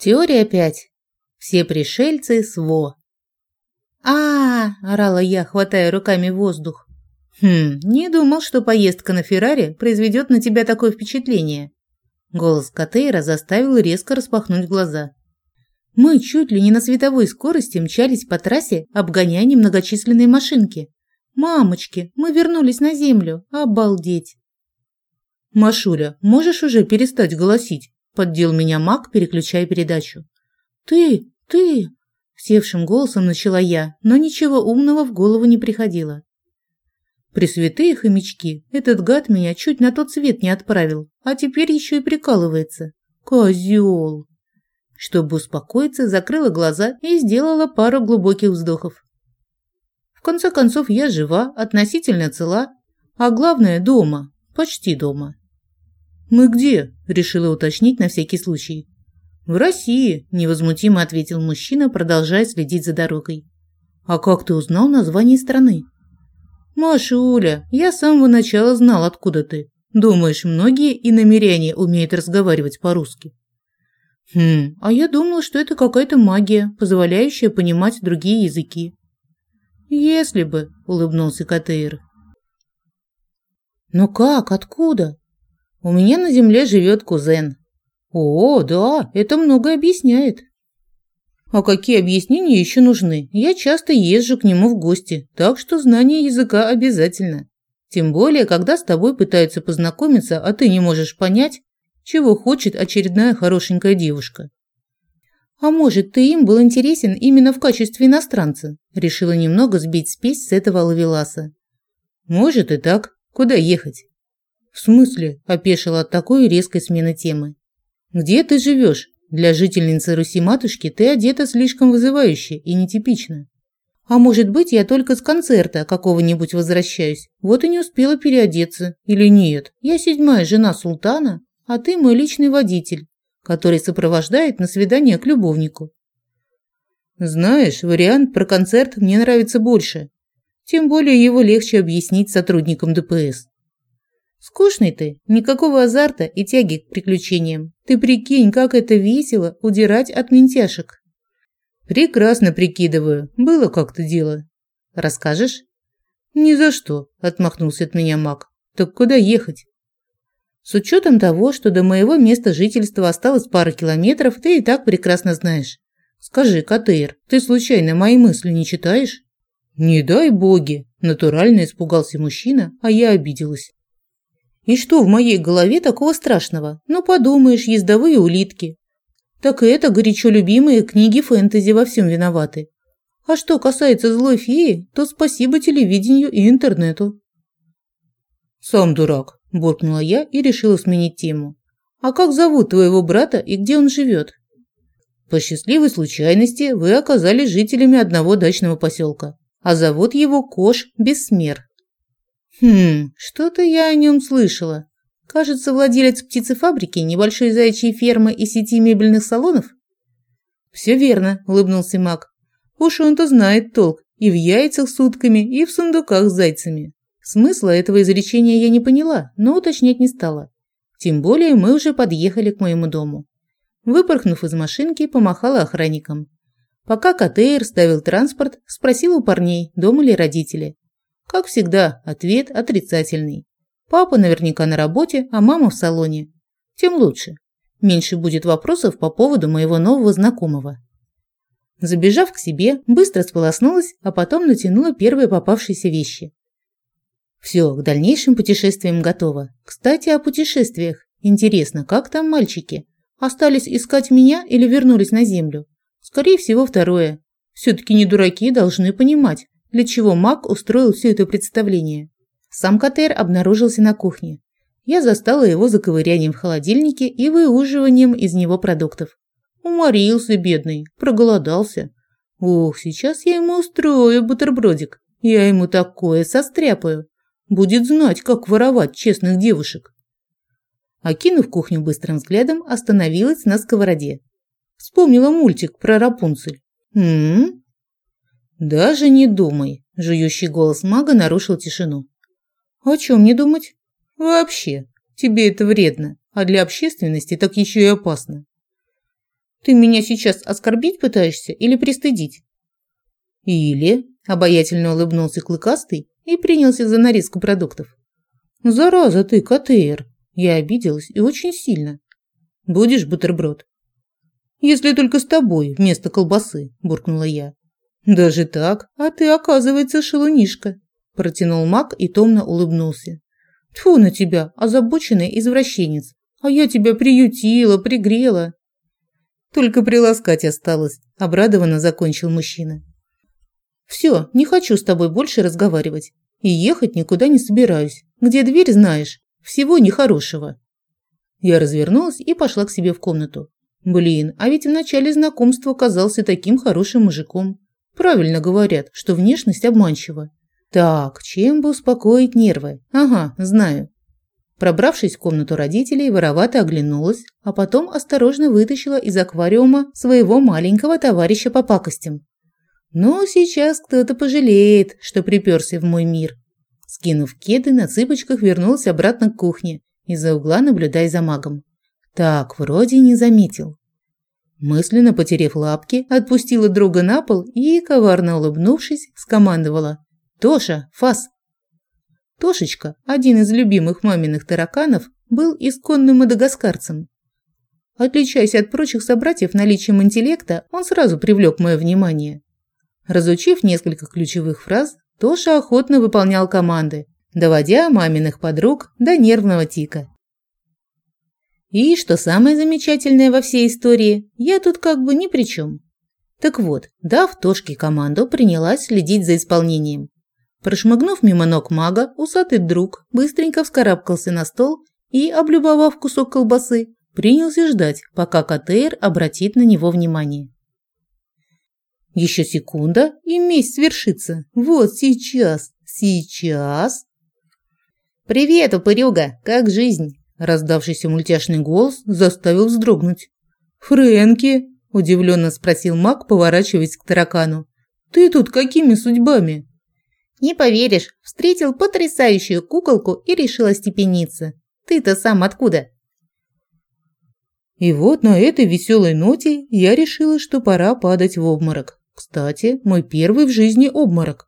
Теория 5. Все пришельцы СВО. А, -а, -а орала я, хватая руками воздух. Хм, не думал, что поездка на Феррари произведет на тебя такое впечатление. Голос Катейра заставил резко распахнуть глаза. Мы чуть ли не на световой скорости мчались по трассе, обгоняя немногочисленные машинки. Мамочки, мы вернулись на землю. Обалдеть. Машуля, можешь уже перестать голосить? Поддел меня маг, переключая передачу. «Ты! Ты!» Севшим голосом начала я, но ничего умного в голову не приходило. Пресвятые хомячки, этот гад меня чуть на тот свет не отправил, а теперь еще и прикалывается. Козел! Чтобы успокоиться, закрыла глаза и сделала пару глубоких вздохов. В конце концов, я жива, относительно цела, а главное – дома, почти дома. «Мы где?» – решила уточнить на всякий случай. «В России», – невозмутимо ответил мужчина, продолжая следить за дорогой. «А как ты узнал название страны?» «Машуля, я с самого начала знал, откуда ты. Думаешь, многие и намерения умеют разговаривать по-русски?» «Хм, а я думал, что это какая-то магия, позволяющая понимать другие языки». «Если бы», – улыбнулся Катейр. «Но как? Откуда?» У меня на земле живет кузен. О, да, это многое объясняет. А какие объяснения еще нужны? Я часто езжу к нему в гости, так что знание языка обязательно. Тем более, когда с тобой пытаются познакомиться, а ты не можешь понять, чего хочет очередная хорошенькая девушка. А может, ты им был интересен именно в качестве иностранца? Решила немного сбить спесь с этого лавеласа. Может и так. Куда ехать? «В смысле?» – опешила от такой резкой смены темы. «Где ты живешь? Для жительницы Руси-матушки ты одета слишком вызывающе и нетипично. А может быть, я только с концерта какого-нибудь возвращаюсь, вот и не успела переодеться. Или нет, я седьмая жена султана, а ты мой личный водитель, который сопровождает на свидание к любовнику». «Знаешь, вариант про концерт мне нравится больше. Тем более его легче объяснить сотрудникам ДПС». Скучный ты, никакого азарта и тяги к приключениям. Ты прикинь, как это весело удирать от ментяшек. Прекрасно прикидываю. Было как-то дело. Расскажешь? Ни за что, отмахнулся от меня маг. Так куда ехать? С учетом того, что до моего места жительства осталось пара километров, ты и так прекрасно знаешь. Скажи, Катейр, ты случайно мои мысли не читаешь? Не дай боги, натурально испугался мужчина, а я обиделась. И что в моей голове такого страшного? Ну, подумаешь, ездовые улитки. Так и это горячо любимые книги фэнтези во всем виноваты. А что касается злой феи, то спасибо телевидению и интернету. «Сам дурак», – буркнула я и решила сменить тему. «А как зовут твоего брата и где он живет?» «По счастливой случайности вы оказались жителями одного дачного поселка, а зовут его Кош Бессмер. Хм, что-то я о нем слышала. Кажется, владелец птицефабрики, небольшой заячьей фермы и сети мебельных салонов? Все верно, улыбнулся Мак. Уж он-то знает толк и в яйцах с утками, и в сундуках с зайцами. Смысла этого изречения я не поняла, но уточнять не стала. Тем более мы уже подъехали к моему дому. Выпорхнув из машинки, помахала охранникам. Пока КТР ставил транспорт, спросил у парней, дома ли родители. Как всегда, ответ отрицательный. Папа наверняка на работе, а мама в салоне. Тем лучше. Меньше будет вопросов по поводу моего нового знакомого. Забежав к себе, быстро сполоснулась, а потом натянула первые попавшиеся вещи. Все, к дальнейшим путешествиям готово. Кстати, о путешествиях. Интересно, как там мальчики? Остались искать меня или вернулись на землю? Скорее всего, второе. Все-таки не дураки должны понимать, для чего маг устроил все это представление. Сам Катер обнаружился на кухне. Я застала его за ковырянием в холодильнике и выуживанием из него продуктов. Уморился, бедный, проголодался. Ох, сейчас я ему устрою бутербродик. Я ему такое состряпаю. Будет знать, как воровать честных девушек. Окинув кухню быстрым взглядом, остановилась на сковороде. Вспомнила мультик про Рапунцель. М, «Даже не думай», – жующий голос мага нарушил тишину. «О чем не думать?» «Вообще, тебе это вредно, а для общественности так еще и опасно». Ты меня сейчас оскорбить пытаешься или пристыдить? Или, обаятельно улыбнулся Клыкастый и принялся за нарезку продуктов. Зараза ты, КТР. Я обиделась и очень сильно. Будешь бутерброд? Если только с тобой вместо колбасы, буркнула я. Даже так? А ты, оказывается, шелунишка, протянул Мак и томно улыбнулся. Тьфу на тебя, озабоченный извращенец. А я тебя приютила, пригрела. Только приласкать осталось, обрадованно закончил мужчина. Все, не хочу с тобой больше разговаривать. И ехать никуда не собираюсь. Где дверь знаешь? Всего нехорошего. Я развернулась и пошла к себе в комнату. Блин, а ведь в начале знакомства казался таким хорошим мужиком. Правильно говорят, что внешность обманчива. Так, чем бы успокоить нервы? Ага, знаю. Пробравшись в комнату родителей, воровато оглянулась, а потом осторожно вытащила из аквариума своего маленького товарища по пакостям. Ну, сейчас кто-то пожалеет, что приперся в мой мир. Скинув кеды, на цыпочках вернулся обратно к кухне, из-за угла наблюдая за магом. Так, вроде не заметил. Мысленно потерев лапки, отпустила друга на пол и, коварно улыбнувшись, скомандовала. «Тоша, фас!» Тошечка, один из любимых маминых тараканов, был исконным мадагаскарцем. Отличаясь от прочих собратьев наличием интеллекта, он сразу привлек мое внимание. Разучив несколько ключевых фраз, Тоша охотно выполнял команды, доводя маминых подруг до нервного тика. И, что самое замечательное во всей истории, я тут как бы ни при чем. Так вот, дав Тошке команду, принялась следить за исполнением. Прошмыгнув мимо ног мага, усатый друг быстренько вскарабкался на стол и, облюбовав кусок колбасы, принялся ждать, пока КТР обратит на него внимание. Еще секунда, и месть свершится. Вот сейчас, сейчас. «Привет, упырюга! Как жизнь?» Раздавшийся мультяшный голос заставил вздрогнуть. «Фрэнки?» – удивленно спросил маг, поворачиваясь к таракану. «Ты тут какими судьбами?» Не поверишь, встретил потрясающую куколку и решил остепениться. Ты-то сам откуда? И вот на этой веселой ноте я решила, что пора падать в обморок. Кстати, мой первый в жизни обморок.